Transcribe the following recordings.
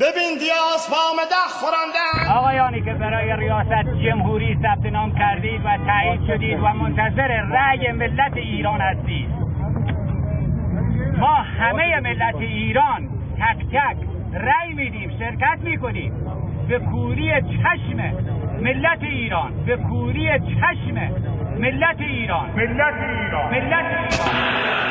ببین دیاز با مدخ خورندن آقایانی که برای ریاست جمهوری ثبت نام کردید و تایید شدید و منتظر رأی ملت ایران هستید. ما همه ملت ایران تک تک رأی میدیم شرکت می‌کنیم. به کوری چشم ملت ایران به کوری چشم ملت ایران. ملت ایران. ملت ایران.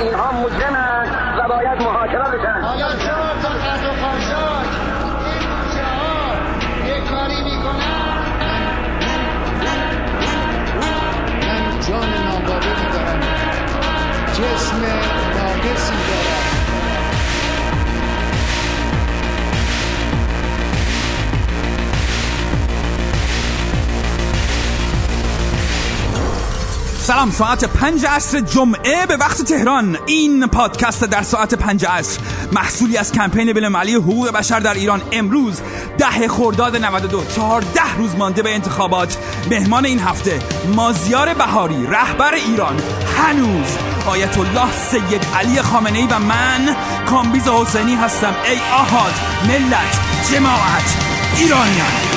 اینها مجرمند و باید محاکمه بشن حالا چرا تا قد و خاشاک این بچه ها یه کاری می‌کنن. من جان ناقابلی دارم جسم ناقصی. سلام ساعت پنج عصر جمعه به وقت تهران. این پادکست در ساعت پنج عصر محصولی از کمپین بین‌المللی حقوق بشر در ایران امروز ده خرداد 92 چهارده روز مانده به انتخابات. مهمان این هفته مازیار بهاری رهبر ایران. هنوز آیت الله سید علی خامنه ای و من کامبیز حسینی هستم. ای آهاد ملت جماعت ایرانیان.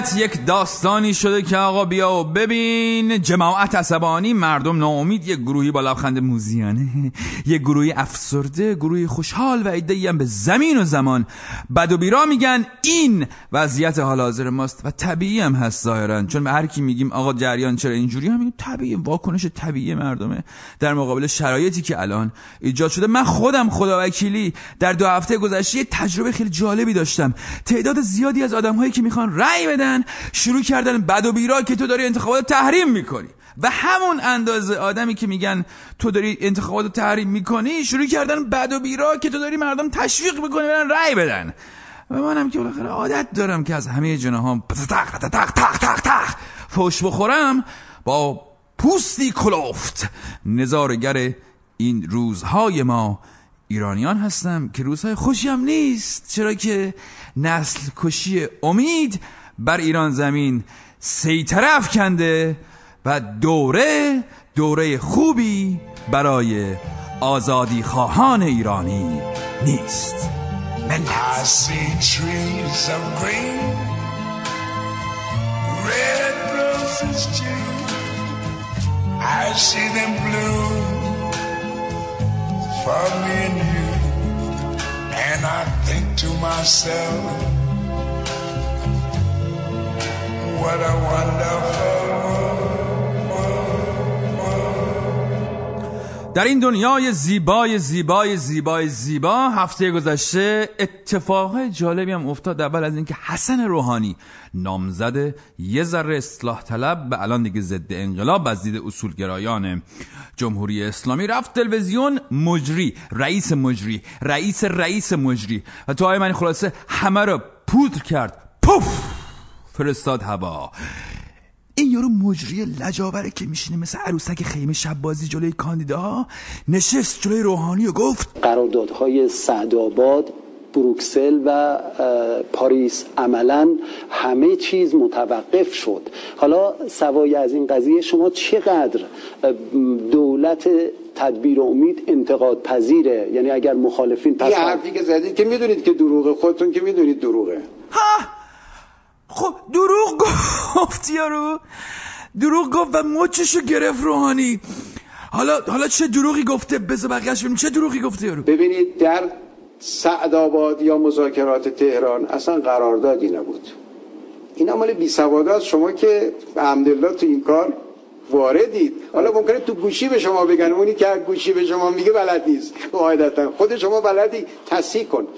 ملت یک داستانی شده که آقا بیا و ببین. جماعت عصبانی مردم ناامید یک گروهی با لبخند موزیانه یک گروهی افسرده گروهی خوشحال و عده‌ای هم به زمین و زمان. بد و بیرا میگن این وضعیت حال حاضر ماست و طبیعی هم هست ظاهرا. چون به هر کی میگیم آقا جریان چرا اینجوری هم طبیعی واکنش طبیعی مردمه. در مقابل شرایطی که الان ایجاد شده من خودم خداوکیلی در دو هفته گذشته تجربه خیلی جالبی داشتم. تعداد زیادی از آدمهایی که می‌خوان رأی بدن شروع کردن بد و بیرا که تو داری انتخابات تحریم می‌کنی. و همون اندازه آدمی که میگن تو داری انتخابات تحریم می‌کنی شروع کردن بد و بیرا که تو داری مردم تشویق می‌کنی برن رأی بدن. و منم که بالاخره عادت دارم که از همه جناها تق تق تق تق تق فوش بخورم با پوستی کلوفت نظارگر این روزهای ما ایرانیان هستم که روزهای خوشی هم نیست. چرا که نسل کشی امید بر ایران زمین سیطره افکنده و دوره دوره خوبی برای آزادی خواهان ایرانی نیست ملت For. در این دنیای زیبای زیبای زیبای زیبا هفته گذشته اتفاق جالبی هم افتاد. اول از اینکه حسن روحانی نامزد یه ذره اصلاح طلب به الان دیگه ضد انقلاب از دید اصولگرایان جمهوری اسلامی رفت تلویزیون مجری رئیس مجری رئیس رئیس مجری. و تو من خلاصه همه رو پودر کرد. پوف! فرستاد هوا. این یارو مجری لجاوره که میشینه مثل عروسک خیمه شب بازی جلوی کاندیداها نشست جلوی روحانی و گفت قراردادهای سعدآباد بروکسل و پاریس عملا همه چیز متوقف شد. حالا سوای از این قضیه شما چقدر دولت تدبیر و امید انتقاد پذیره؟ یعنی اگر مخالفین پس یه حرفی که زدید که می‌دونید که دروغه خودتون که می‌دونید دروغه. ها! خب دروغ گفت یارو. دروغ گفت و مچشو گرفت روحانی. حالا حالا چه دروغی گفته؟ بذار بقیه‌اش ببینیم. چه دروغی گفته یارو؟ ببینید در سعدآباد یا مذاکرات تهران اصلا قراردادی نبود. اینا مال بی سوادات شما که الحمدلله تو این کار واردید. حالا ممکنه تو گوشی به شما بگن. اونی که گوشی به شما میگه بلد نیست. قاعدتا. خود شما بلدی. تصحیح کن.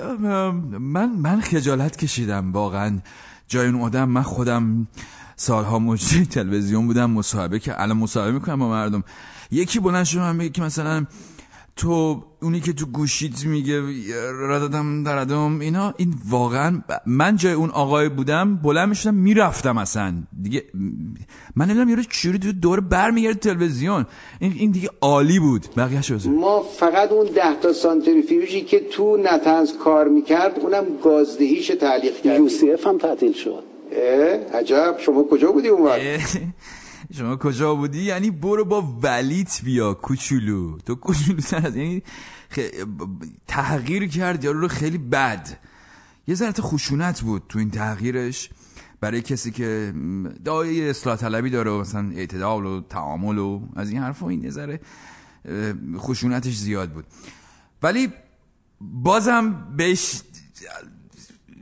من من خجالت کشیدم واقعا. جای اون آدم من خودم سالها مجری تلویزیون بودم مصاحبه که الان مصاحبه می‌کنم با مردم. یکی بلند شد من میگه که مثلا تو اونی که تو گوشیت میگه رددم دردم اینا این واقعا من جای اون آقای بودم بلند می‌شدم می‌رفتم اصلا. دیگه من نمی‌دونم یارو چوری تو دور برمیگرد تلویزیون. این این دیگه عالی بود. بقیه شد ما فقط اون ده تا سانتریفیوژی که تو نتنز کار می‌کرد اونم گازدهیش تعلیق کرد. یو سی اف هم تعطیل شد. اه، عجب. شما کجا بودی اون وقت؟ شما کجا بودی؟ یعنی برو با ولیت بیا کوچولو. تو کوچولو تر از یعنی خ... تغییر کرد یارو رو خیلی بد. یه ذره خشونت بود تو این تغییرش. برای کسی که دایه اصلاح طلبی داره و مثلا اعتدال و تعامل و از این حرفا این یه ذره اه، خشونتش زیاد بود. ولی بازم بهش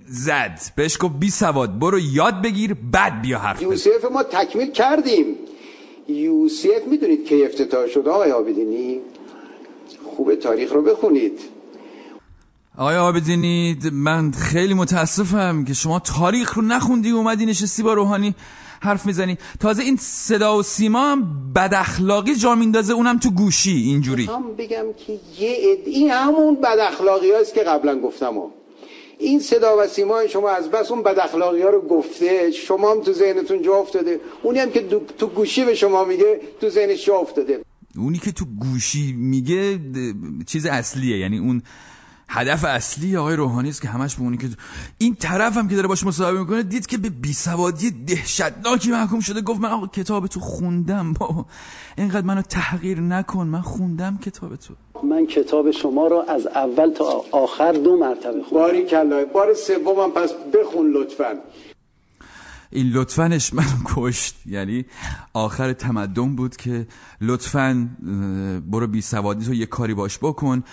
زد. بهش گفت بی سواد برو یاد بگیر بعد بیا حرف بزن. یوسف ما تکمیل کردیم. یوسف می‌دونید کی افتتاح شد؟ آقای آبدینی. خوب تاریخ رو بخونید. آقای آبدینی من خیلی متاسفم که شما تاریخ رو نخوندی اومدی نشستی با روحانی حرف می‌زنی. تازه این صدا و سیما هم بد اخلاقی جا میندازه اونم تو گوشی اینجوری. می‌خوام بگم که یه عد- این همون بد اخلاقی هاست که قبلا گفتم ها. این صدا و سیما شما از بس اون بد اخلاقی ها رو گفته شما هم تو ذهنتون جا افتاده. اونی هم که تو گوشی به شما میگه تو ذهنش جا افتاده. اونی که تو گوشی میگه چیز اصلیه. یعنی اون هدف اصلی آقای روحانی است که همش به اونی که این طرف هم که داره باش مصاحبه می‌کنه دید که به بیسوادی دهشتناکی محکوم شده. گفت من آقا کتاب تو خوندم بابا اینقدر منو تحقیر نکن من خوندم کتاب تو. من کتاب شما رو از اول تا آخر دو مرتبه خوندم. باری کلا بار سومم پس بخون لطفا. این لطفنش منو کشت. یعنی آخر تمدن بود که لطفا برو بی سوادی تو یه کاری باش بکن.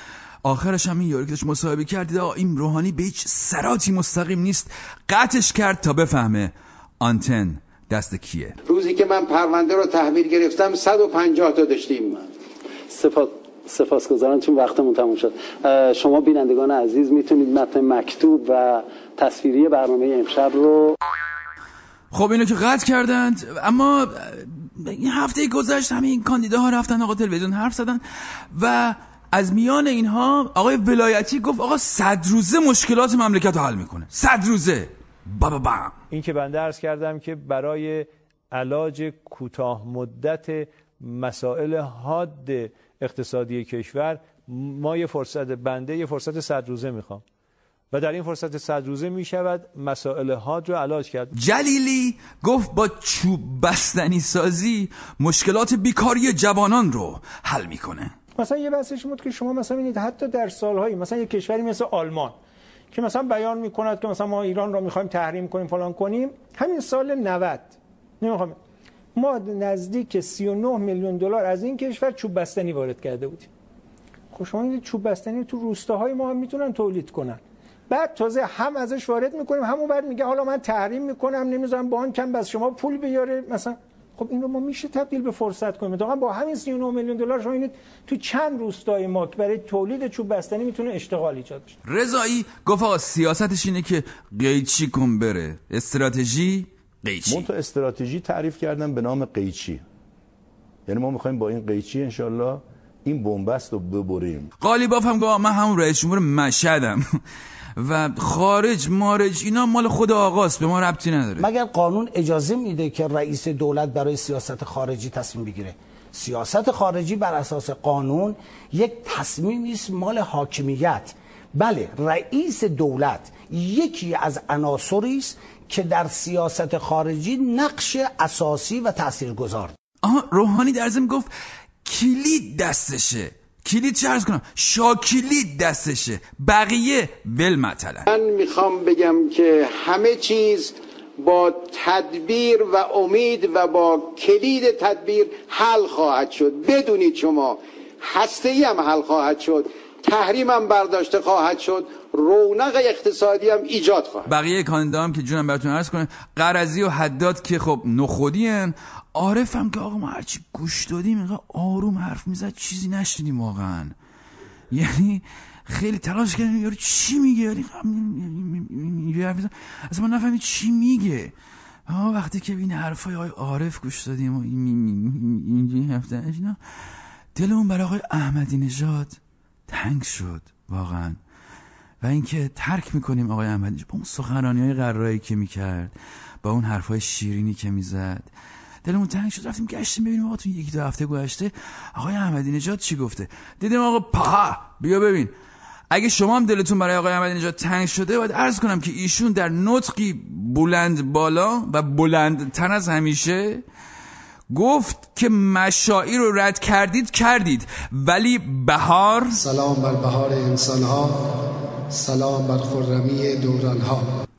آخرش هم این یارو که داشت مصاحبه کردید آقا این روحانی به هیچ سراتی مستقیم نیست. قطعش کرد تا بفهمه آنتن دست کیه. روزی که من پرونده رو تحویل گرفتم 150 تا داشتیم. سپاس سپاسگزارم چون وقتمون تموم شد. شما بینندگان عزیز می‌تونید متن مکتوب و تصویری برنامه امشب رو خب اینو که قطع کردند اما این هفته گذشت همه این کاندیداها رفتن آقا تلویزیون حرف زدن و از میان اینها آقای ولایتی گفت آقا صد روزه مشکلات مملکت رو حل می‌کنه. صد روزه. بابا بام این که بنده ارز کردم که برای علاج کوتاه مدت مسائل حاد اقتصادی کشور ما یه فرصت بنده یه فرصت صد روزه می‌خوام. و در این فرصت صد روزه می‌شود مسائل حاد رو علاج کرد. جلیلی گفت با چوب بستنی سازی مشکلات بیکاری جوانان رو حل می‌کنه. مثلا یه بحثش بود که شما مثلا ببینید حتی در سالهایی مثلا یه کشوری مثل آلمان که مثلا بیان می‌کند که مثلا ما ایران رو می‌خوایم تحریم کنیم فلان کنیم همین سال 90 نمی‌خوام. ما نزدیک 39 میلیون دلار از این کشور چوب بستنی وارد کرده بودیم. خب شما چوب بستنی تو روستاهای ما هم می‌تونن تولید کنن. بعد تازه هم ازش وارد می‌کنیم همون بعد میگه حالا من تحریم می‌کنم نمی‌ذارم بانکم بس شما پول بیاره مثلا خب این رو ما میشه تبدیل به فرصت کنیم. واقعا با همین 39 میلیون دلار شما اینید تو چند روستای ما که برای تولید چوب بستنی می‌تونه اشتغال ایجاد بشه. رضایی گفت آقا سیاستش اینه که قیچی کن بره. استراتژی قیچی. من تو استراتژی تعریف کردم به نام قیچی. یعنی ما می‌خوایم با این قیچی انشالله این بنبست رو ببریم. قالیباف هم گفت من همون رئیس جمهور مشهدم. و خارج مارج اینا مال خود آقاست به ما ربطی نداره. مگر قانون اجازه میده که رئیس دولت برای سیاست خارجی تصمیم بگیره؟ سیاست خارجی بر اساس قانون یک تصمیمی است مال حاکمیت. بله رئیس دولت یکی از عناصری است که در سیاست خارجی نقش اساسی و تاثیرگذار. آها روحانی در ضمن گفت کلید دستشه. کلید چه عرض کنم؟ شاکلید دستشه. بقیه ول مثلا من می‌خوام بگم که همه چیز با تدبیر و امید و با کلید تدبیر حل خواهد شد. بدونید شما هسته هم حل خواهد شد تحریم هم برداشته خواهد شد رونق اقتصادی هم ایجاد خواهد بقیه کاندیدا هم که جونم براتون عرض کنه قرضی و حداد که خب نخودی هن عارف هم که آقا ما هرچی گوش دادیم اینقدر آروم حرف می‌زد چیزی نشنیدیم واقعا. یعنی خیلی تلاش کردیم یارو چی میگه؟ یعنی می‌زد. اصلا ما نفهمید چی میگه. اما وقتی که این حرفای آقای عارف گوش دادیم و اینجوری هفته اینا دلمون برای آقای احمدی نژاد تنگ شد واقعا. و اینکه ترک می‌کنیم آقای احمدی با اون سخنرانی های که می‌کرد با اون حرفای شیرینی که می‌زد. دلمون تنگ شد رفتیم گشتیم ببینیم آقا تو یکی دو هفته گذشته. آقای احمدی نژاد چی گفته؟ دیدیم آقا پا بیا ببین. اگه شما هم دلتون برای آقای احمدی نژاد تنگ شده باید عرض کنم که ایشون در نطقی بلند بالا و بلندتر از همیشه گفت که مشاعی رو رد کردید کردید. ولی بهار سلام بر بهار انسان ها سلام بر خرمی دوران ها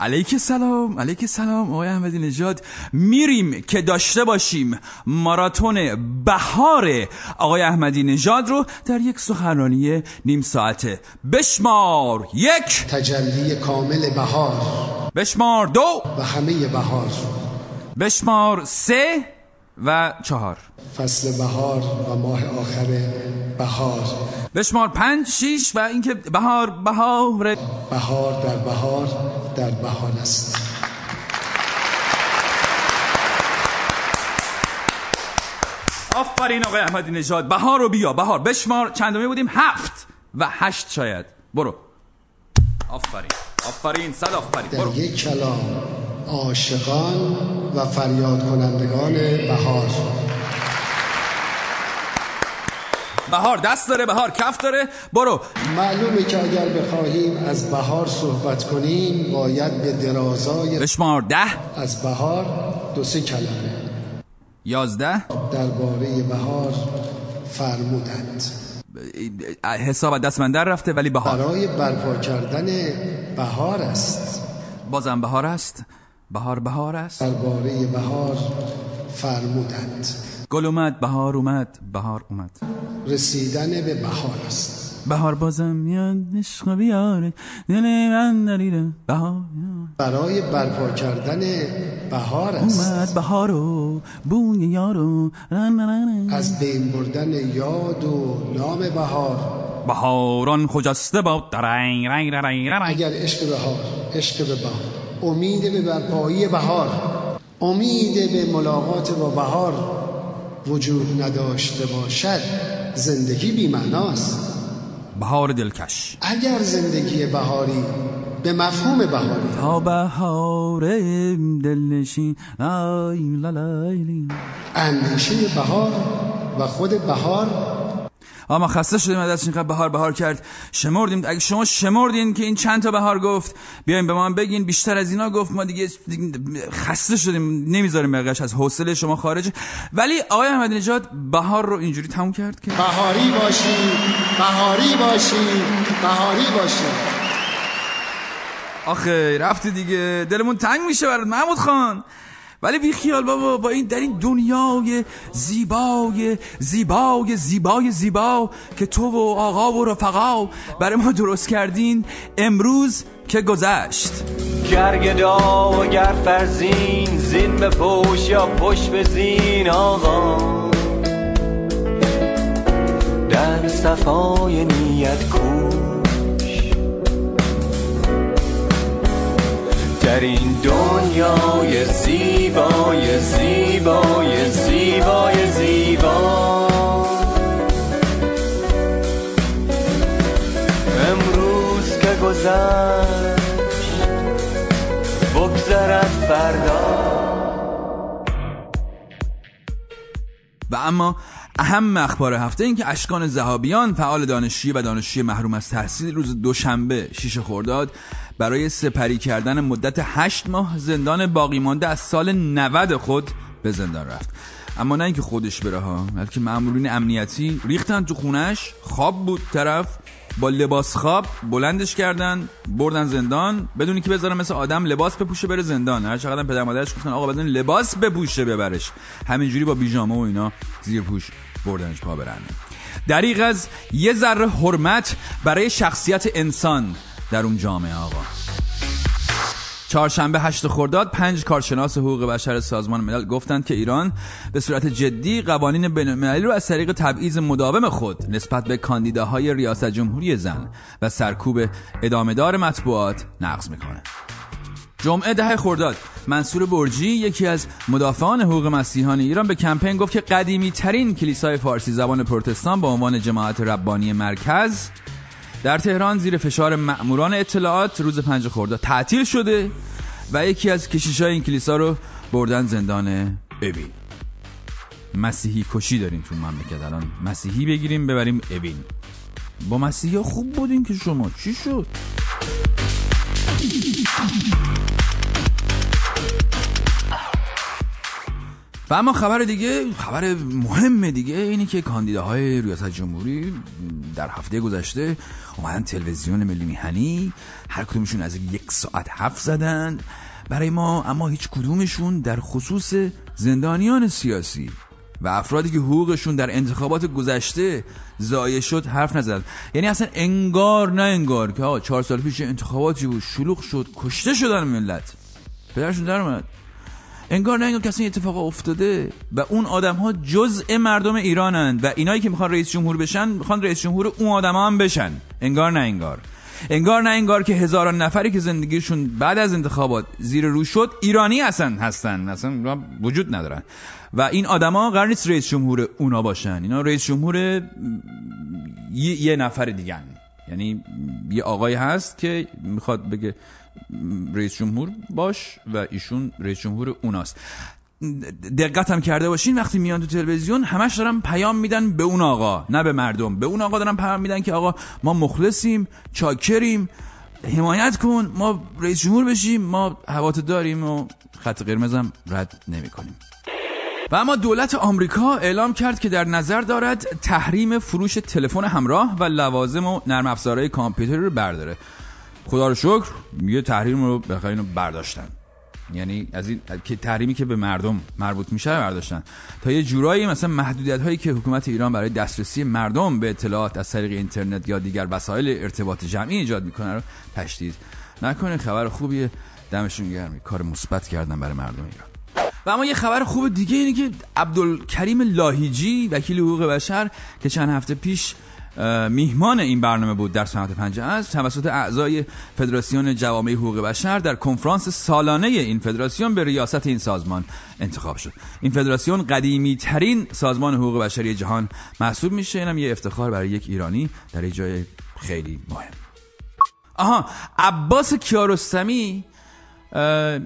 علیک سلام علیک سلام آقای احمدی نژاد. میریم که داشته باشیم ماراتون بهار آقای احمدی نژاد رو در یک سخنرانی نیم ساعته بشمار یک. تجلی کامل بهار. بشمار دو. و همه بهار. بشمار سه و چهار. فصل بهار و ماه آخر بهار. بشمار پنج شیش و اینکه بهار بهار. بهار در بهار در بهار است. آفرین آقای احمدی نژاد. بهار رو بیا. بهار بشمار. چندمی بودیم؟ هفت و هشت شاید. برو. آفرین. آفرین. صد آفرین. در برو. یک کلام عاشقان و فریاد کنندگان بهار. بهار دست داره بهار کف داره. برو. معلومه که اگر بخواهیم از بهار صحبت کنیم باید به درازای بشمار ده. از بهار دو سه کلمه. یازده. درباره بهار فرمودند. حساب دست من در رفته ولی بهار. برای برپا کردن بهار است. بازم بهار است. بهار بهار است. درباره بهار فرمودند. گل اومد بهار اومد بهار اومد. رسیدن به بهار است. بهار بازم میاد عشق بیاره. دل من نریده بهار برای برپا کردن بهار است. اومد بهار و بوی یارو رن رن. از بین بردن یاد و نام بهار. بهاران خجسته با درنگ رنگ رنگ رنگ اگر عشق بهار عشق به بهار. امید به برپایی بهار. امید به ملاقات با بهار. وجود نداشته باشد زندگی بیمعناست. بهار دلکش. اگر زندگی بهاری به مفهوم بهاری. تا بهار دلنشین. اندیشه بهار و خود بهار اما خسته شدیم از اینقدر بهار بهار کرد. شمردیم. اگه شما شمردین که این چند تا بهار گفت بیاین به ما بگین. بیشتر از اینا گفت ما دیگه خسته شدیم. نمی‌ذاریم بقیش از حوصله شما خارجه ولی آقای احمدی نژاد بهار رو اینجوری تموم کرد که بهاری باشی بهاری باشی بهاری باشی. آخه رفتی دیگه. دلمون تنگ میشه برات. محمود خان. ولی بی خیال بابا با این در این دنیای زیبای زیبای زیبای زیبا که تو و آقا و رفقا برای ما درست کردین امروز که گذشت. گرگدا و گر فرزین زین به پوش یا پشت به زین آقا. در صفای نیت کوش در این دنیای زیبای زیبای زیبای زیبا. امروز که گذشت بگذرد فردا. و اما اهم اخبار هفته این که اشکان زهابیان فعال دانشجوی و دانشجوی محروم از تحصیل روز دوشنبه شیش خرداد برای سپری کردن مدت هشت ماه زندان باقی مانده از سال 90 خود به زندان رفت. اما نه اینکه خودش بره ها بلکه مامورین امنیتی ریختن تو خونش خواب بود طرف با لباس خواب بلندش کردن بردن زندان بدونی که بذارن مثل آدم لباس بپوشه بره زندان. هر چقدر پدر مادرش گفتن آقا بدون لباس بپوشه ببرش. همینجوری با بیجامه و اینا زیر پوش بردنش پا برن. دریغ از یه ذره حرمت برای شخصیت انسان. در اون جامعه آقا. چهارشنبه هشت خرداد پنج کارشناس حقوق بشر سازمان ملل گفتند که ایران به صورت جدی قوانین بین‌المللی رو از طریق تبعیض مداوم خود نسبت به کاندیداهای ریاست جمهوری زن و سرکوب ادامهدار مطبوعات نقض می‌کنه. جمعه ده خرداد منصور برجی یکی از مدافعان حقوق مسیحیان ایران به کمپین گفت که قدیمی ترین کلیسای فارسی زبان پروتستان با عنوان جماعت ربانی مرکز در تهران زیر فشار مأموران اطلاعات روز پنج خرداد تعطیل شده و یکی از کشیشای این کلیسا رو بردن زندان ابین مسیحی کشی داریم تو مملکت. الان مسیحی بگیریم ببریم ابین با مسیحی خوب بودیم که شما. چی شد؟ و اما خبر دیگه خبر مهم دیگه اینی که کاندیداهای ریاست جمهوری در هفته گذشته اومدن تلویزیون ملی میهنی هر کدومشون از یک ساعت حرف زدن برای ما اما هیچ کدومشون در خصوص زندانیان سیاسی و افرادی که حقوقشون در انتخابات گذشته ضایع شد حرف نزد. یعنی اصلا انگار نه انگار که آقا چهار سال پیش انتخاباتی بود شلوغ شد کشته شدن ملت. پدرشون در اومد. انگار نه انگار کسی اتفاق افتاده. و اون آدم ها جزء مردم ایرانند و اینایی که می‌خوان رئیس جمهور بشن می‌خوان رئیس جمهور اون آدم ها هم بشن. انگار نه انگار. انگار نه انگار که هزاران نفری که زندگیشون بعد از انتخابات زیر رو شد ایرانی هستن هستن. اصلا وجود ندارن. و این آدما قرار نیست رئیس جمهور اونا باشن. اینا رئیس جمهور یه نفر دیگه یعنی یه آقای هست که می‌خواد بگه رئیس جمهور باش و ایشون رئیس جمهور اوناست. دقت هم کرده باشین وقتی میان تو تلویزیون همش دارن پیام میدن به اون آقا نه به مردم. به اون آقا دارن پیام میدن که آقا ما مخلصیم چاکریم حمایت کن ما رئیس جمهور بشیم ما هوات داریم و خط قرمزم رد نمی کنیم و اما دولت آمریکا اعلام کرد که در نظر دارد تحریم فروش تلفن همراه و لوازم و نرم افزارهای کامپیوتر رو برداره. خدا رو شکر یه تحریم رو بخیر اینو برداشتن. یعنی از این که تحریمی که به مردم مربوط میشه برداشتن. تا یه جورایی مثلا محدودیت هایی که حکومت ایران برای دسترسی مردم به اطلاعات از طریق اینترنت یا دیگر وسایل ارتباط جمعی ایجاد می‌کنه رو تشدید نکنه. خبر خوبیه دمشون گرمی کار مثبت کردن برای مردم ایران. و اما یه خبر خوب دیگه اینه که عبدالکریم لاهیجی وکیل حقوق بشر که چند هفته پیش میهمان این برنامه بود در سنت پنجه از. توسط اعضای فدراسیون جوامع حقوق بشر در کنفرانس سالانه این فدراسیون به ریاست این سازمان انتخاب شد. این فدراسیون قدیمی ترین سازمان حقوق بشری جهان محسوب میشه. اینم یه افتخار برای یک ایرانی در یه جای خیلی مهم. آها عباس کیارستمی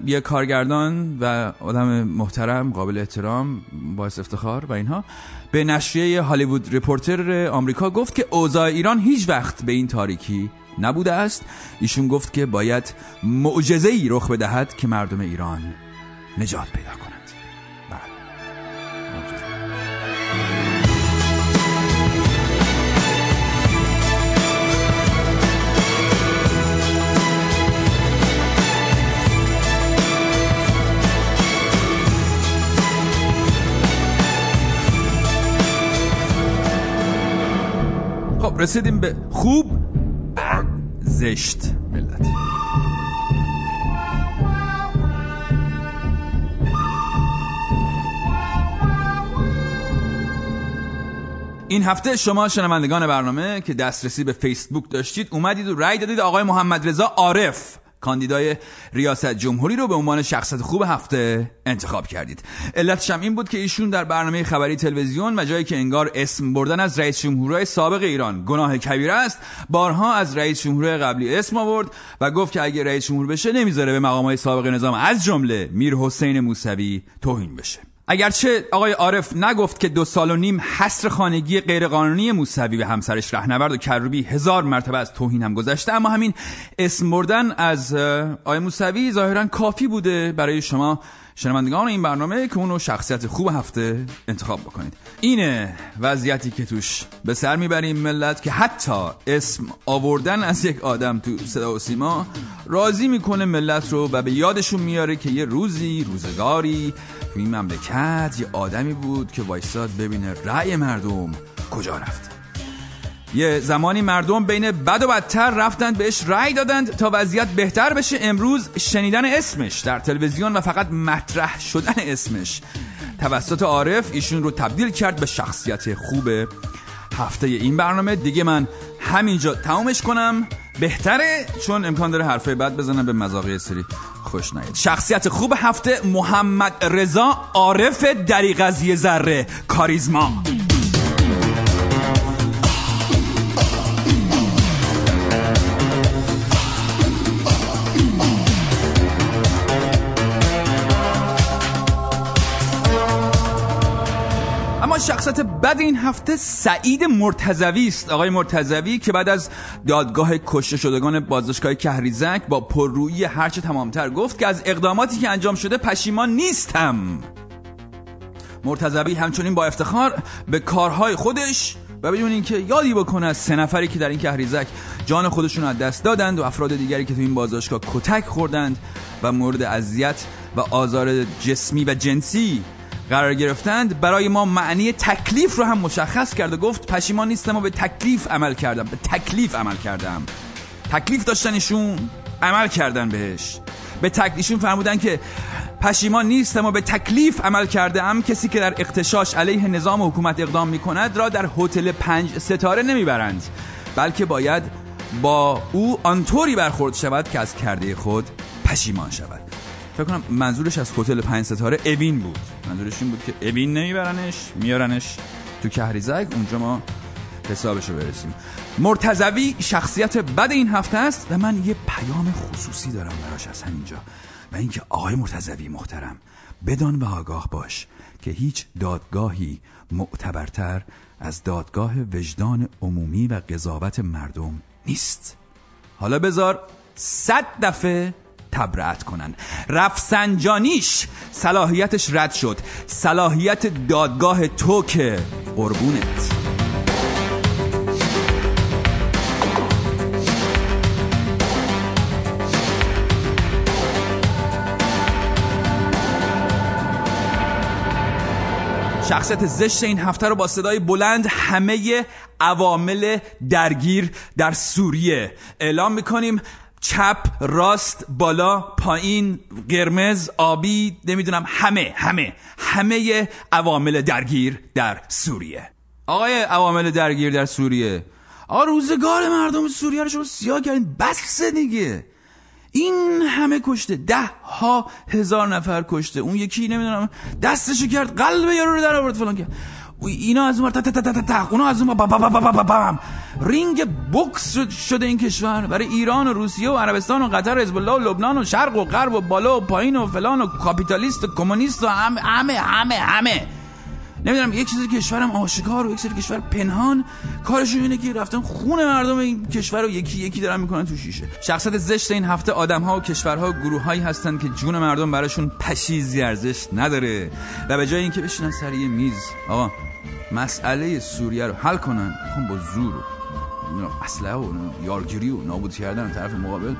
یه کارگردان و آدم محترم قابل احترام باعث افتخار و اینها به نشریه هالیوود رپورتر آمریکا گفت که اوضاع ایران هیچ وقت به این تاریکی نبوده است. ایشون گفت که باید معجزه ای رخ بدهد که مردم ایران نجات پیدا کنند. رسیدیم به خوب زشت ملت. این هفته شما شنوندگان برنامه که دسترسی به فیسبوک داشتید اومدید و رأی دادید آقای محمد رضا عارف. کاندیدای ریاست جمهوری رو به عنوان شخصت خوب هفته انتخاب کردید. علتش هم این بود که ایشون در برنامه خبری تلویزیون و جایی که انگار اسم بردن از رئیس جمهورهای سابق ایران گناه کبیر است بارها از رئیس جمهور قبلی اسم آورد و گفت که اگه رئیس جمهور بشه نمی‌ذاره به مقامات سابق نظام از جمله میر حسین موسوی توهین بشه. اگرچه آقای عارف نگفت که دو سال و نیم حصر خانگی غیرقانونی موسوی به همسرش رهنورد و کروبی هزار مرتبه از توهین هم گذشته اما همین اسم بردن از آقای موسوی ظاهرا کافی بوده برای شما. شنوندگان این برنامه که اونو شخصیت خوب هفته انتخاب بکنید. اینه وضعیتی که توش به سر می‌بریم ملت که حتی اسم آوردن از یک آدم تو صدا و سیما راضی می‌کنه ملت رو و به یادشون میاره که یه روزی روزگاری تو این مملکت یه آدمی بود که وایستاد ببینه رأی مردم کجا رفت. یه زمانی مردم بین بد و بدتر رفتند بهش رأی دادند تا وضعیت بهتر بشه. امروز شنیدن اسمش در تلویزیون و فقط مطرح شدن اسمش توسط عارف ایشون رو تبدیل کرد به شخصیت خوب هفته این برنامه. دیگه من همینجا تمامش کنم. بهتره چون امکان داره حرفای بعد بزنم به مذاقه سری. خوش نید شخصیت خوب هفته محمد رضا عارف دریغ ذره کاریزما. شخصیت بد این هفته سعید مرتزوی است. آقای مرتزوی که بعد از دادگاه کشته شدگان بازداشتگاه کهریزک با پررویی هرچه تمامتر گفت که از اقداماتی که انجام شده پشیمان نیستم. مرتزوی همچنین با افتخار به کارهای خودش و بدون اینکه یادی بکنه از سه نفری که در این کهریزک جان خودشون از دست دادند و افراد دیگری که تو این بازداشتگاه کتک خوردند و مورد اذیت و آزار جسمی و جنسی قرار گرفتند. برای ما معنی تکلیف رو هم مشخص کرد و گفت پشیمان نیستم و به تکلیف عمل کردم. به تکلیف عمل کردم. تکلیف داشتن ایشون عمل کردن بهش. به تکلیفشون فرمودن که پشیمان نیستم و به تکلیف عمل کرده ام کسی که در اقتشاش علیه نظام حکومت اقدام می کند را در هتل پنج ستاره نمی‌برند بلکه باید با او آنطوری برخورد شود که از کرده خود پشیمان شود. فکر کنم منظورش از هتل پنج ستاره اوین بود. منظورش این بود که اوین نمیبرنش میارنش تو کهریزک. اونجا ما حسابشو برسیم. مرتزوی شخصیت بد این هفته است و من یه پیام خصوصی دارم براش از همینجا. و اینکه آقای مرتزوی محترم بدان و آگاه باش که هیچ دادگاهی معتبرتر از دادگاه وجدان عمومی و قضاوت مردم نیست. حالا بذار صد دفعه تبرعت کنن. رفسنجانیش صلاحیتش رد شد. صلاحیت دادگاه تو که قربونت. شخصیت زشت این هفته رو با صدای بلند همه عوامل درگیر در سوریه اعلام می‌کنیم. چپ راست بالا پایین قرمز آبی نمی‌دونم همه همه همه عوامل درگیر در سوریه. آقای عوامل درگیر در سوریه آقا روزگار مردم سوریه رو شما سیاه کردین بس دیگه. این همه کشته ده ها هزار نفر کشته. اون یکی نمی‌دونم دستشو کرد قلب یارو رو در آورد فلان کرد اینا از اون تا تا تا تا اونا از اون با با با با با رینگ بوکس شده این کشور. برای ایران و روسیه و عربستان و قطر و حزب و لبنان و شرق و غرب و بالا و پایین و فلان و کاپیتالیست و کمونیست و همه همه همه همه. نمی‌دونم یک چیزی کشورم آشکار و یک سری کشور پنهان کارشون اینه که رفتن خون مردم این کشور رو یکی یکی دارن می‌کنن تو شیشه. شخصیت زشت این هفته آدم ها و کشورها و گروه هستن که جون مردم براشون پشیزی ارزش نداره. و به جای اینکه بشینن سر یه میز آقا مسئله سوریه رو حل کنن. خب با زور و اسلحه و یارگیری و نابود کردن طرف مقابل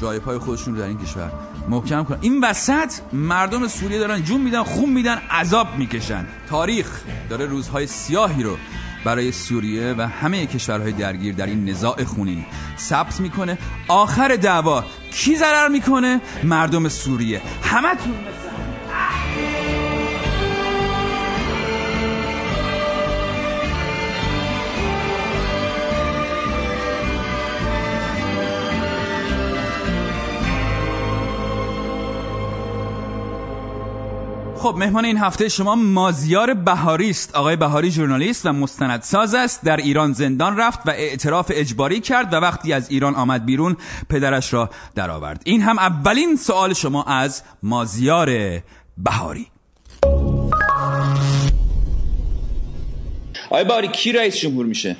جای پای خودشون رو در این کشور محکم کنن. این وسط مردم سوریه دارن جون میدن خون میدن عذاب می‌کشن. تاریخ داره روزهای سیاهی رو برای سوریه و همه کشورهای درگیر در این نزاع خونین ثبت می‌کنه. آخر دعوا کی ضرر می‌کنه؟ مردم سوریه. همتون خب مهمان این هفته شما مازیار بهاری است. آقای بهاری ژورنالیست و مستندساز است. در ایران زندان رفت و اعتراف اجباری کرد و وقتی از ایران آمد بیرون پدرش را درآورد. این هم اولین سوال شما از مازیار بهاری. آقای بهاری کی رئیس جمهور میشه؟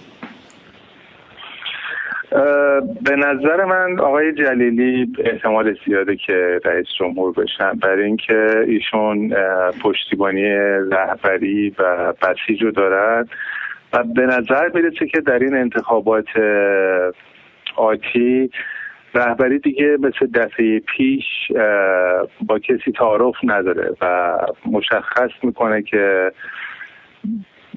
به نظر من آقای جلیلی احتمال زیاده که رئیس جمهور بشن. برای اینکه ایشون پشتیبانی رهبری و بسیج رو دارد و به نظر می‌رسه که در این انتخابات آتی رهبری دیگه مثل دفعه پیش با کسی تعارف نداره و مشخص می‌کنه که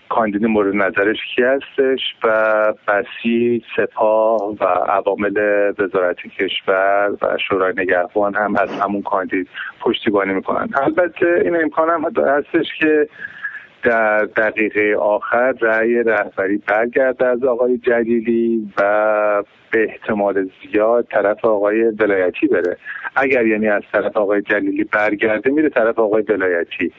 کاندید مورد نظرش کی هستش و بسی سپاه و عوامل وزارت کشور و شورای نگهبان هم از همون کاندید پشتیبانی می‌کنن. البته این امکان هم هستش که در دقیقه آخر رأی رهبری برگرده از آقای جلیلی و به احتمال زیاد طرف آقای ولایتی بره. اگر یعنی از طرف آقای جلیلی برگرده میره طرف آقای ولایتی.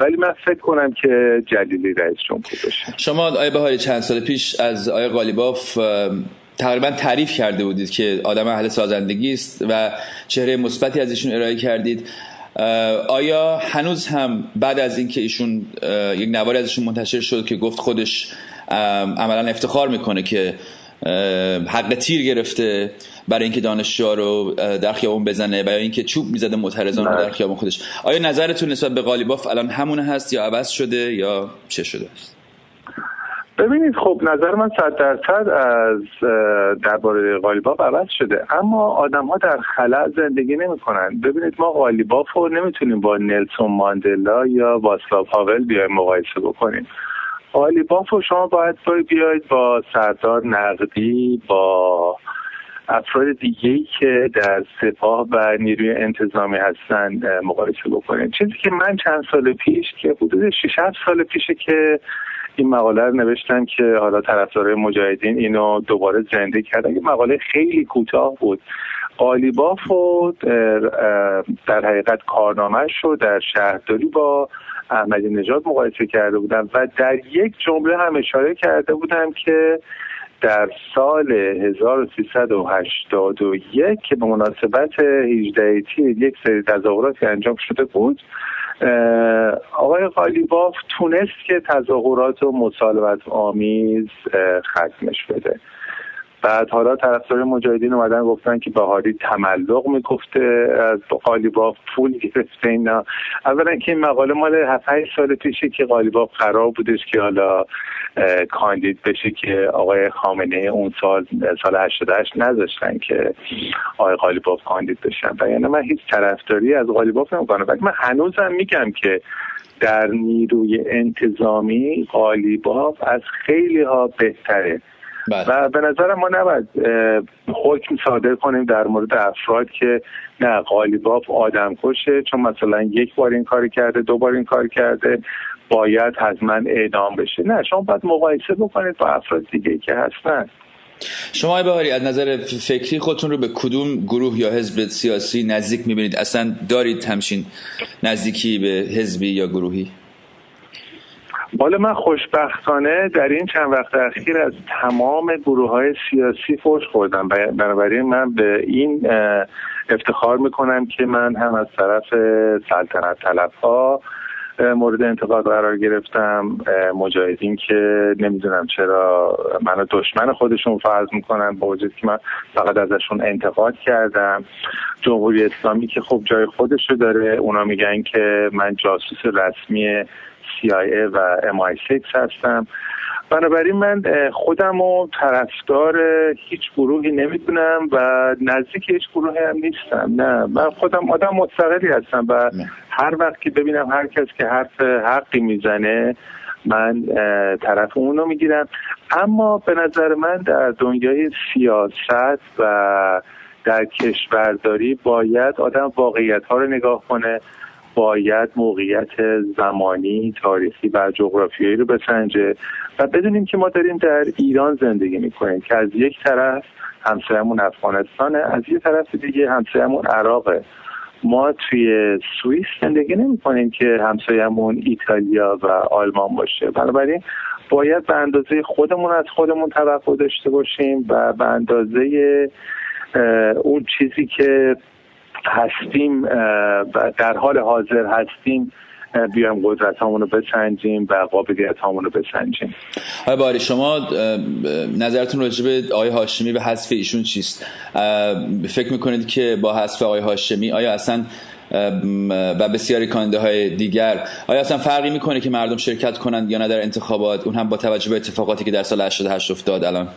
ولی من فکر کنم که جلیلی رئیس جمهور بشه. شما آقای بهاری چند سال پیش از آقای غالیباف تقریبا تعریف کرده بودید که آدم اهل سازندگی است و چهره مثبتی از ایشون ارائه کردید. آیا هنوز هم بعد از اینکه ایشون یک نواری ازشون منتشر شد که گفت خودش عملا افتخار می‌کنه که حق تیر گرفته برای اینکه دانشجوها رو در خیابون بزنه برای اینکه چوب می‌زده معترضان رو در خیابون خودش. آیا نظرتون نسبت به قالیباف الان همونه هست یا عوض شده یا چه شده است؟ ببینید خب نظر من صد درصد از درباره قالیباف عوض شده. اما آدم ها در خلع زندگی نمی کنن ببینید ما قالیباف رو نمی‌تونیم با نلسون ماندلا یا واسلاو هاول بیایم مقایسه بکنیم. قالیباف رو شما باید بیاید با سردار نقدی با افراد دیگه که در سپاه و نیروی انتظامی هستن مقایسه بکنیم چیزی که من چند سال پیش که حدود 6 سال پیشه که این مقاله رو نوشتم که حالا طرفدارای مجاهدین اینو دوباره زنده کردن. یه مقاله خیلی کوتاه بود. قالیباف و در حقیقت کارنامه رو در شهرداری با احمدی نژاد مقایسه کرده بودم و در یک جمله هم اشاره کرده بودم که در سال 1381 که به مناسبت 18 تیر یک سری تظاهراتی انجام شده بود آقای قالیباف تونست که تظاهرات و مصالبت آمیز ختمش بده. بعد حالا طرفدار مجاهدین اومدن گفتن که بهاری تملق می‌گفته از قالیباف پول گرفته اینا. اولا که این مقاله مال 7 سال پیشه که قالیباف قرار بودش که حالا کاندید بشه که آقای خامنه اون سال سال 88 نذاشتن که آقای قالیباف کاندید بشن. و یعنی من هیچ طرفداری از قالیباف نمی‌کنم. ولی من هنوزم میگم که در نیروی انتظامی قالیباف از خیلی ها بهتره. بله. و به نظر ما نباید حکم صادر کنیم در مورد افراد که نه قالیباف آدم کشه چون مثلا یک بار این کار کرده دو بار این کار کرده. باید حتما اعدام بشه. نه شما باید مقایسه بکنید با افراد دیگه که هستن. شما بهاری از نظر فکری خودتون رو به کدوم گروه یا حزب سیاسی نزدیک می‌بینید؟ اصلا دارید همچین نزدیکی به حزبی یا گروهی؟ حالا من خوشبختانه در این چند وقت اخیر از تمام گروه های سیاسی فوش خوردم. بنابراین من به این افتخار می‌کنم که من هم از طرف سلطنت طلب ها مورد انتقاد قرار گرفتم مجاهدین که نمی‌دونم چرا منو دشمن خودشون فرض می‌کنن با وجود که من فقط ازشون انتقاد کردم. جمهوری اسلامی که خب جای خودشو داره اونا میگن که من جاسوس رسمی CIA و MI6 هستم. بنابراین من خودم و طرفدار هیچ گروهی نمی‌دونم و نزدیک هیچ گروهی هم نیستم نه. من خودم آدم مستقلی هستم و هر وقت که ببینم هر کس که حرف حقی می‌زنه من طرف اونو می‌گیرم. اما به نظر من در دنیای سیاست و در کشورداری باید آدم واقعیت ها رو نگاه کنه. باید موقعیت زمانی تاریخی و جغرافیایی رو بسنجه و بدونیم که ما داریم در ایران زندگی می‌کنیم که از یک طرف همسایمون افغانستانه از یک طرف دیگه همسایمون عراقه. ما توی سوئیس زندگی نمی کنیم که همسایمون ایتالیا و آلمان باشه. بنابراین باید به اندازه خودمون از خودمون توقع داشته باشیم و به اندازه اون چیزی که هستیم در حال حاضر هستیم بیایم قدرت رو بسنجیم و قابلیت رو بسنجیم آقای باری شما نظرتون راجع به آقای هاشمی و حذف ایشون چیست؟ فکر می‌کنید که با حذف آقای هاشمی آیا اصلا و بسیاری کانده های دیگر آیا اصلا فرقی می‌کنه که مردم شرکت کنند یا نه در انتخابات؟ اون هم با توجه به اتفاقاتی که در سال 88 افتاد الان.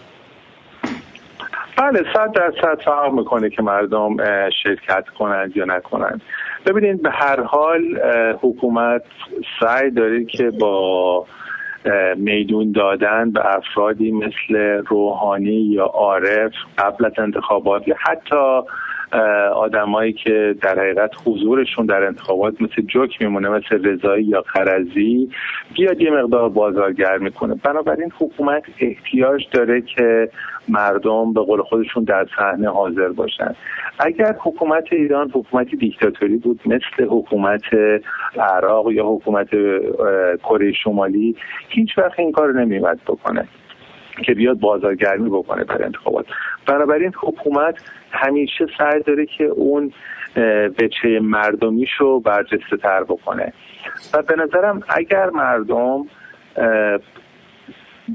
بله صد درصد فرق می‌کنه که مردم شرکت کنند یا نکنند. ببینید به هر حال حکومت سعی داره که با میدون دادن به افرادی مثل روحانی یا عارف قبل از انتخابات یا حتی آدمایی که در حقیقت حضورشون در انتخابات مثل جوک میمونه مثل رضایی یا خرزی بیاد یه مقدار بازارگر می‌کنه. بنابراین حکومت احتیاج داره که مردم به قول خودشون در صحنه حاضر باشن. اگر حکومت ایران حکومت دیکتاتوری بود مثل حکومت عراق یا حکومت کره شمالی هیچ وقت این کار نمیمد بکنه. که بیاد بازارگرمی بکنه برای انتخابات. بنابراین حکومت همیشه سعی داره که اون بچه مردمیشو برجسته تر بکنه. و به نظرم اگر مردم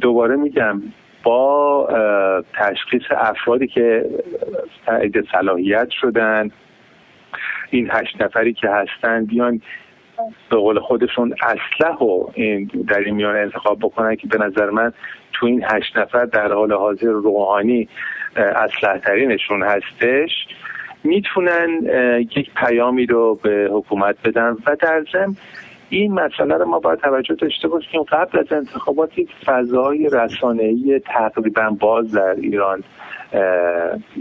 دوباره میگم با تشخیص افرادی که تایید صلاحیت شدن این هشت نفری که هستن بیان به قول خودشون اسلح و این در این میان انتخاب بکنن که به نظر من تو این هشت نفر در حال حاضر روحانی اسلح ترینشون هستش می‌تونن یک پیامی رو به حکومت بدن و در ضمن این مسئله رو ما باید توجه داشته باشیم. قبل از انتخابات یک فضای رسانه‌ای تقریبا باز در ایران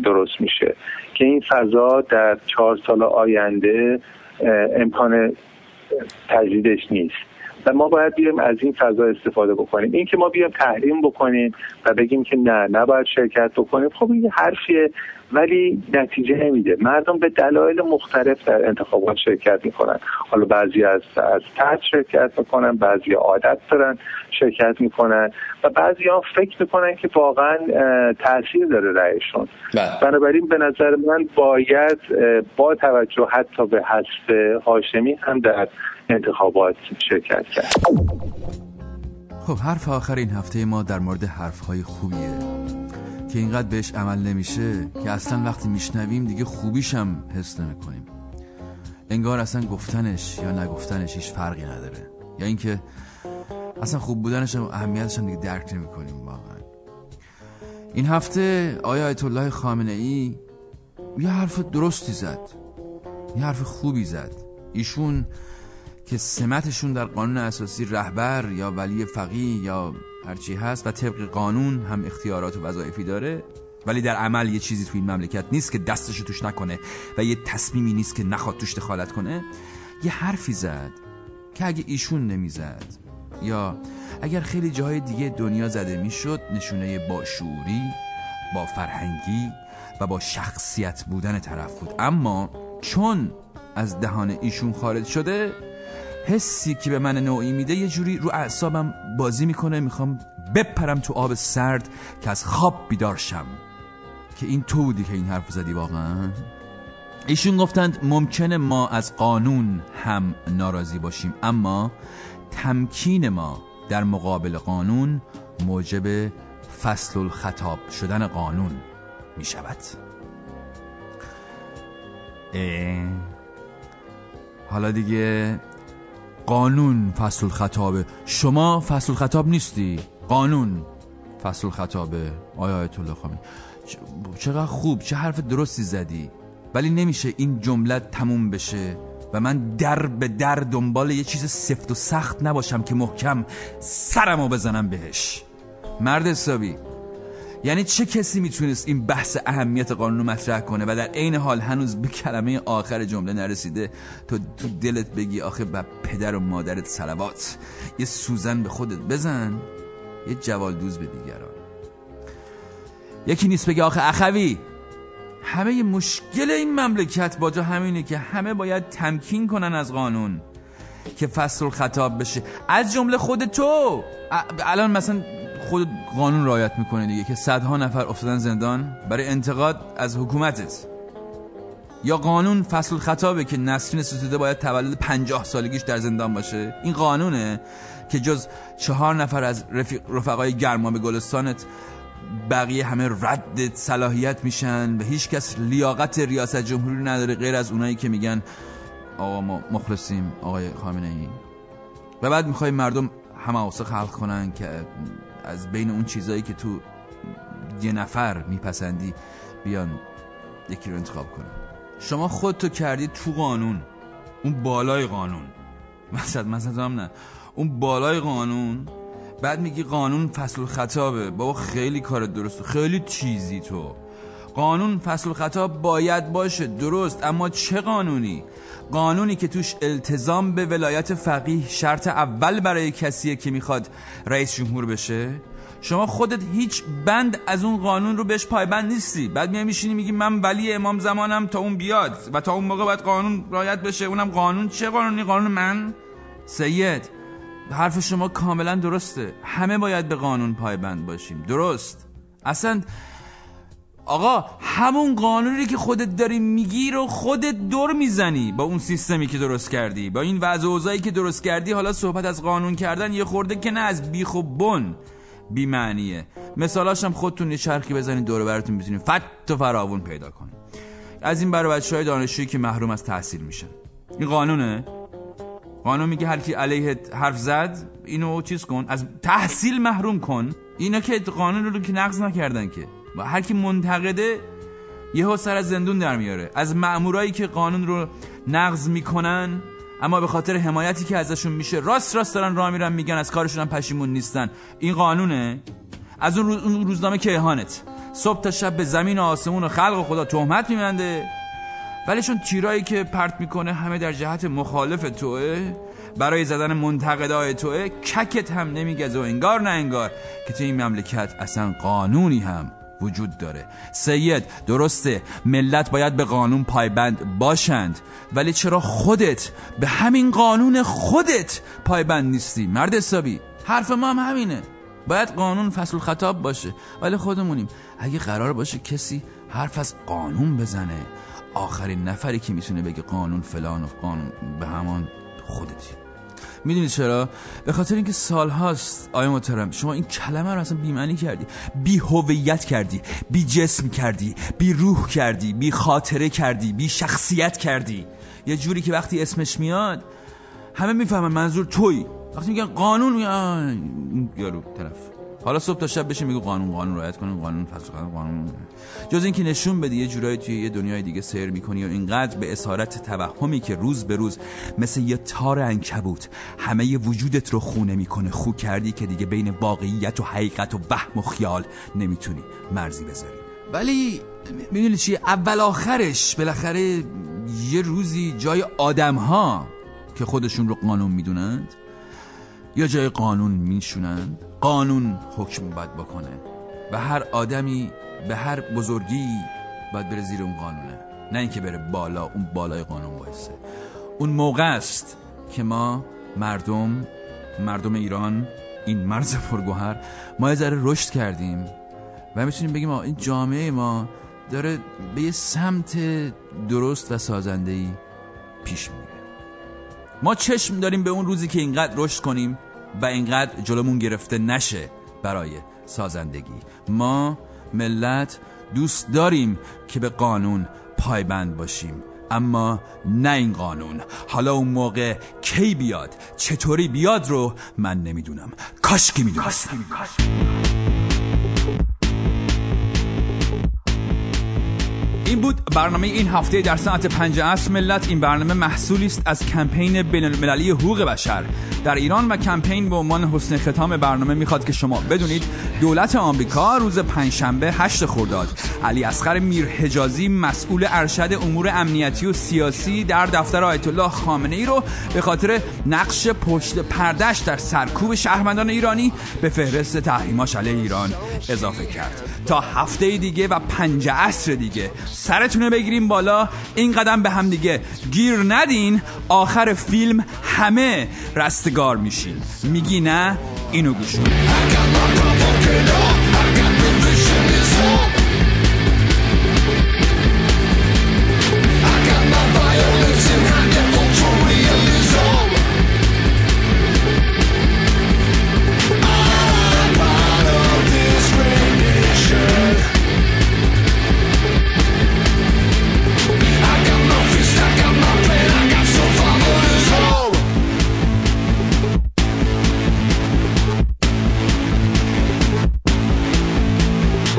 درست میشه که این فضا در چهار سال آینده امکان تجدیدش نیست. و ما باید بیایم از این فضا استفاده بکنیم. این که ما بیایم تحریم بکنیم و بگیم که نه نباید شرکت بکنیم خب این حرفیه. ولی نتیجه نمیده. مردم به دلایل مختلف در انتخابات شرکت می‌کنن. حالا بعضی از از تحت شرکت می‌کنن بعضی عادت دارن شرکت می‌کنن و بعضی ها فکر می‌کنن که واقعا تاثیر داره رأیشون. بنابراین به نظر من باید با توجه حتی به حذف هاشمی هم در انتخابات شرکت کرد. خب حرف آخر این هفته ما در مورد حرفهای خوبیه. که اینقدر بهش عمل نمیشه که اصلا وقتی میشنویم دیگه خوبیش هم حس نمی‌کنیم. انگار اصلا گفتنش یا نگفتنش هیچ فرقی نداره. یا اینکه اصلا خوب بودنش هم اهمیتش هم دیگه درک نمی‌کنیم واقعا. این هفته آیا آیت الله خامنه ای یه حرف درستی زد. یه حرف خوبی زد. ایشون که سمتشون در قانون اساسی رهبر یا ولی فقیه یا هرچی هست و طبق قانون هم اختیارات و وظایفی داره ولی در عمل یه چیزی توی این مملکت نیست که دستشو توش نکنه و یه تصمیمی نیست که نخواد توش دخالت کنه. یه حرفی زد که اگه ایشون نمی‌زد یا اگر خیلی جاهای دیگه دنیا زده می‌شد نشونه با شعوری با فرهنگی و با شخصیت بودن طرف بود. اما چون از دهان ایشون خارج شده حسی که به من نوعی میده یه جوری رو اعصابم بازی می‌کنه می‌خوام بپرم تو آب سرد که از خواب بیدار شم. که این تو بودی که این حرف زدی واقعا. ایشون گفتند ممکنه ما از قانون هم ناراضی باشیم اما تمکین ما در مقابل قانون موجب فصل الخطاب شدن قانون می شود حالا دیگه قانون فصل خطابه شما فصل خطاب نیستی؟ قانون فصل خطابه آیا آیت الله خامنه‌ای. چقدر خوب چه حرف درستی زدی. ولی نمیشه این جمله تموم بشه و من در به در دنبال یه چیز سفت و سخت نباشم که محکم سرمو بزنم بهش. مرد حسابی. یعنی چه کسی می‌تونست این بحث اهمیت قانون رو مطرح کنه؟ و در عین حال هنوز به کلمه آخر جمله نرسیده تو تو دلت بگی آخه به پدر و مادرت سلوات. یه سوزن به خودت بزن یه جوال دوز به دیگران. یکی نیست بگه آخه اخوی همه مشکل این مملکت با جا همینه که همه باید تمکین کنن از قانون که فصل خطاب بشه. از جمله خود تو. الان مثلا خود قانون رعایت می‌کنه دیگه که صدها نفر افتادن زندان برای انتقاد از حکومتت. یا قانون فصل خطابه که نسرین ستوده باید تولد پنجاه سالگیش در زندان باشه. این قانونه که جز چهار نفر از رفقای گرماب گلستانت بقیه همه رد صلاحیت میشن و هیچ کس لیاقت ریاست جمهوری نداره غیر از اونایی که میگن آقا ما مخلصیم آقای خامنه ای و بعد می‌خوای مردم همه خلق کنن که از بین اون چیزایی که تو یه نفر میپسندی بیان یکی رو انتخاب کنن شما خودتو کردی تو قانون اون بالای قانون. مثلا مثلا نه. اون بالای قانون بعد میگی قانون فصل خطابه. بابا خیلی کار درست خیلی چیزی تو. قانون فصل خطا باید باشه درست اما چه قانونی؟ قانونی که توش التزام به ولایت فقیه شرط اول برای کسیه که می‌خواد رئیس جمهور بشه؟ شما خودت هیچ بند از اون قانون رو بهش پایبند نیستی. بعد میای میشینی میگی من ولی امام زمانم تا اون بیاد و تا اون موقع باید قانون رایت بشه. اونم قانون چه قانونی؟ قانون من؟ سید حرف شما کاملا درسته. همه باید به قانون پایبند باشیم. درست. اصلا آقا همون قانونی که خودت داری میگی رو خودت دور می‌زنی با اون سیستمی که درست کردی. با این وضع اوضاعی که درست کردی حالا صحبت از قانون کردن یه خورده که نه از بیخ و بن بی معنیه مثالاش هم خودتون یه چرخی بزنید دور براتون می‌تونید فت و فراوون پیدا کنید. از این برای بچه های دانشجویی که محروم از تحصیل میشن. این قانونه؟ قانون میگه هر کی علیه حرف زد اینو چیز کن از تحصیل محروم کن. اینا که قانون رو که نقض نکردن که. و هر کی منتقده یهو سر از زندون در میاره. از مامورایی که قانون رو نقض می‌کنن اما به خاطر حمایتی که ازشون میشه راست راست دارن راه میرن میگن از کارشون هم پشیمون نیستن. این قانونه؟ از اون, روز، اون روزنامه که اهانت. صبح تا شب به زمین و آسمون و خلق خدا تهمت میمنده ولی چون تیرایی که پرت می‌کنه همه در جهت مخالف توه برای زدن منتقدای توه ککت هم نمیگزه و انگار نه انگار که تو این مملکت اصلا قانونی هم وجود داره. سید درسته. ملت باید به قانون پایبند باشند. ولی چرا خودت به همین قانون خودت پایبند نیستی؟ مرد حسابی. حرف ما هم همینه. باید قانون فصل خطاب باشه. ولی خودمونیم. اگه قرار باشه کسی حرف از قانون بزنه آخرین نفری که می‌تونه بگه قانون فلان و قانون به همان خودتی. می‌دونید چرا؟ به خاطر اینکه سال هاست آیا محترم شما این کلمه رو اصلا بیمعنی کردی. بی هویت کردی بی جسم کردی بی روح کردی بی خاطره کردی بی شخصیت کردی. یه جوری که وقتی اسمش میاد همه می‌فهمن منظور توی. وقتی میگن قانون یارو طرف. حالا صبح تا شب بشه میگه قانون قانون رعایت کنیم قانون فصل قانون جز اینکه نشون بده یه جورایی توی یه دنیای دیگه سیر می‌کنی و اینقدر به اسارت توهمی که روز به روز مثل یه تار انکبوت همه ی وجودت رو خونه می‌کنه خو کردی که دیگه بین واقعیت و حقیقت و وهم و خیال نمی‌تونی مرزی بذاری. ولی می‌دونی چیه اول آخرش بالاخره یه روزی جای آدم ها که خودشون رو قانون می‌دونند یا جای قانون میشونند؟ قانون حکم باید بکنه. و هر آدمی به هر بزرگی باید بره زیر اون قانونه. نه اینکه بره بالا اون بالای قانون بایسته اون موقع است که ما مردم مردم ایران این مرز پرگوهر ما یه ذره رشد کردیم و می‌تونیم بگیم این جامعه ما داره به یه سمت درست و سازندهی پیش میره. ما چشم داریم به اون روزی که اینقدر رشد کنیم و اینقدر جلومون گرفته نشه برای سازندگی. ما ملت دوست داریم که به قانون پایبند باشیم اما نه این قانون. حالا اون موقع کی بیاد؟ چطوری بیاد رو من نمی‌دونم. کاش که می‌دونستم این بود برنامه این هفته در ساعت پنج عصر. ملت این برنامه محصولی است از کمپین بین المللی حقوق بشر. در ایران و کمپین به عنوان حسن ختام برنامه می‌خواد که شما بدونید دولت آمریکا روز پنجشنبه 8 خرداد. علی اصغر میر حجازی مسئول ارشد امور امنیتی و سیاسی در دفتر آیت الله خامنه ای رو به خاطر نقش پشت پردش در سرکوب شهروندان ایرانی به فهرست تحریماش علیه ایران اضافه کرد. تا هفته دیگه و پنج عصر دیگه سرتونه بگیریم بالا. این قدم به هم دیگه گیر ندین. آخر فیلم همه رستگار میشین؟ میگی نه؟ اینو گوش کن.